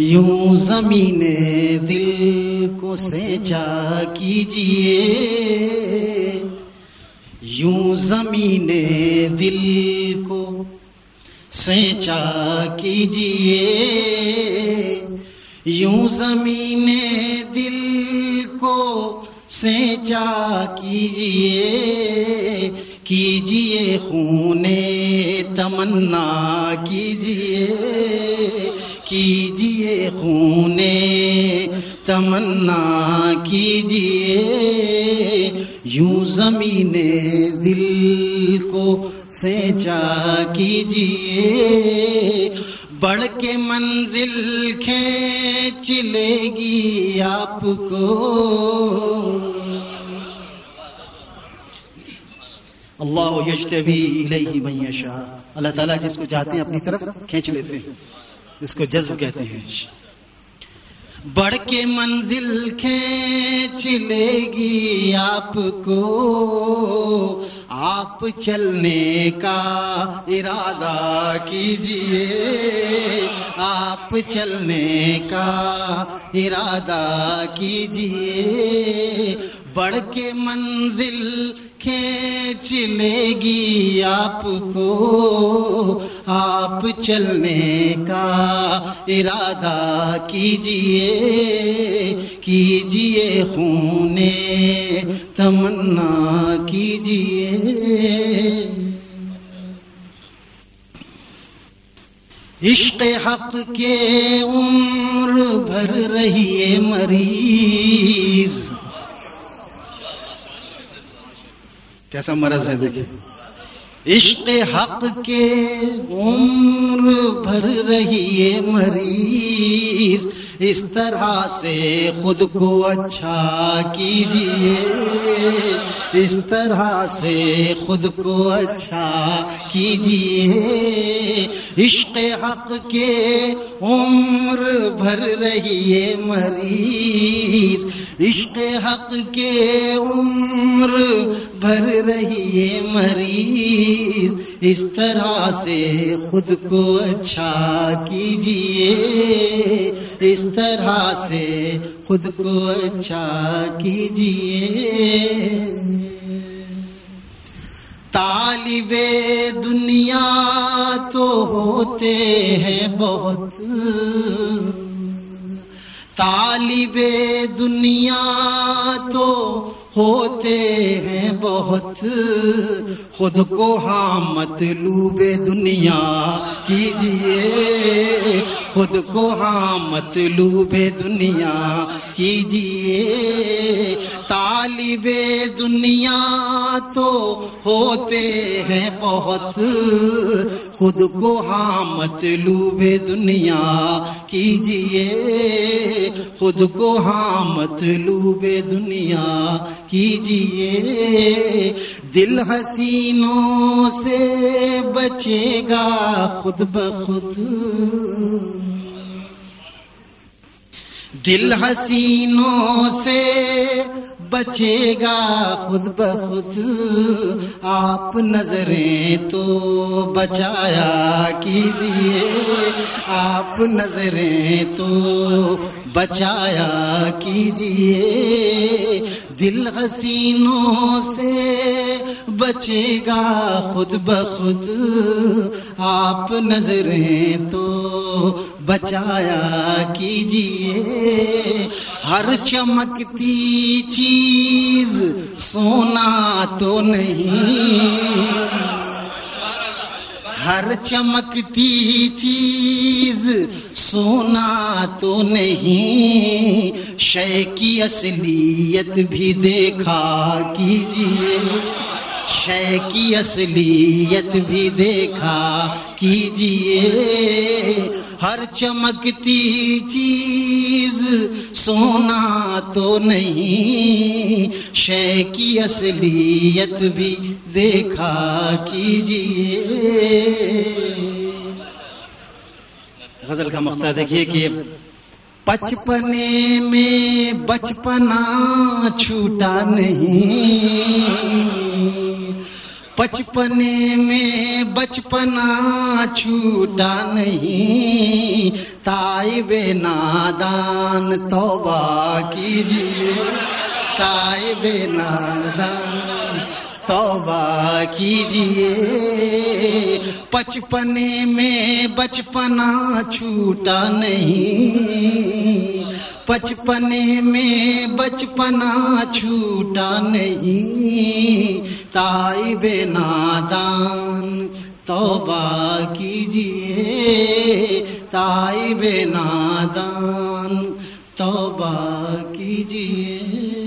یوں زمین دل کو سینچا کیجیے۔ یوں زمین دل کو سینچا کیجیے۔ یوں زمین دل کو سینچا کیجیے۔ کیجیے خون تمنا کیجیے۔ کیجیے خون تمنا کیجیے۔ یوں زمین دل کو سینچا کیجیے۔ بڑھ کے منزل کھینچ لے گی آپ کو۔ اللہ یجتبی الیہ من یشاء۔ اللہ تعالیٰ جس کو چاہتے ہیں اپنی طرف کھینچ لیتے ہیں۔ جس کو جذب کہتے ہیں۔ بڑھ کے منزل کھینچ لے گی آپ کو۔ آپ چلنے کا ارادہ کیجیے۔ آپ چلنے کا ارادہ کیجیے۔ بڑھ کے منزل کھینچ لے گی آپ کو، آپ چلنے کا ارادہ کیجیے کیجیے خون تمنا کیجیے۔ عشق حق کے عمر بھر رہی ہے مریض۔ کیسا مرض ہے دیکھیں عشق حق کے عمر بھر رہی ہے مریض۔ اس طرح سے خود کو اچھا کیجیے۔ اس طرح سے خود کو اچھا کیجیے عشق حق کے عمر بھر رہی ہے مریض۔ عشق حق کے عمر بھر رہی ہے مریض۔ اس طرح سے خود کو اچھا کیجیے اس طرح سے خود کو اچھا کیجیے طالب دنیا تو ہوتے ہیں بہت۔ طالب دنیا تو ہوتے ہیں بہت۔ خود کو ہاں مطلوب دنیا کیجیے۔ خود کو ہاں مطلوب دنیا کیجیے۔ طالب دنیا تو ہوتے ہیں بہت۔ خود کو ہاں مطلوب دنیا کیجیے۔ خود کو ہاں مطلوب دنیا کیجیے۔ دل حسینوں سے بچے گا خود بخود۔ دل حسینوں سے بچے گا خود بخود۔ آپ نظریں تو بچایا کیجیے۔ آپ نظریں تو بچایا کیجیے۔ دل حسینوں سے بچے گا خود بخود۔ آپ نظریں تو بچایا کیجیے۔ ہر چمکتی چیز سونا تو نہیں۔ ہر چمکتی چیز سونا تو نہیں۔ شے کی اصلیت بھی دیکھا کیجیے۔ شے کی اصلیت بھی دیکھا کیجیے۔ ہر چمکتی چیز سونا تو نہیں شے کی اصلیت بھی دیکھا کیجیے۔ غزل کا مقطع دیکھیے کہ بچپنے میں بچپنا چھوٹا نہیں۔ بچپنے میں بچپنا چھوٹا نہیں۔ تائی نادان توبہ کیجیے۔ تائی بے نادان توبہ کیجیے۔ بچپنے میں بچپنا چھوٹا نہیں۔ بچپنے میں بچپنا چھوٹا نہیں۔ تائی بے نادان توبہ کیجیے تائی بے نادان توبہ کیجیے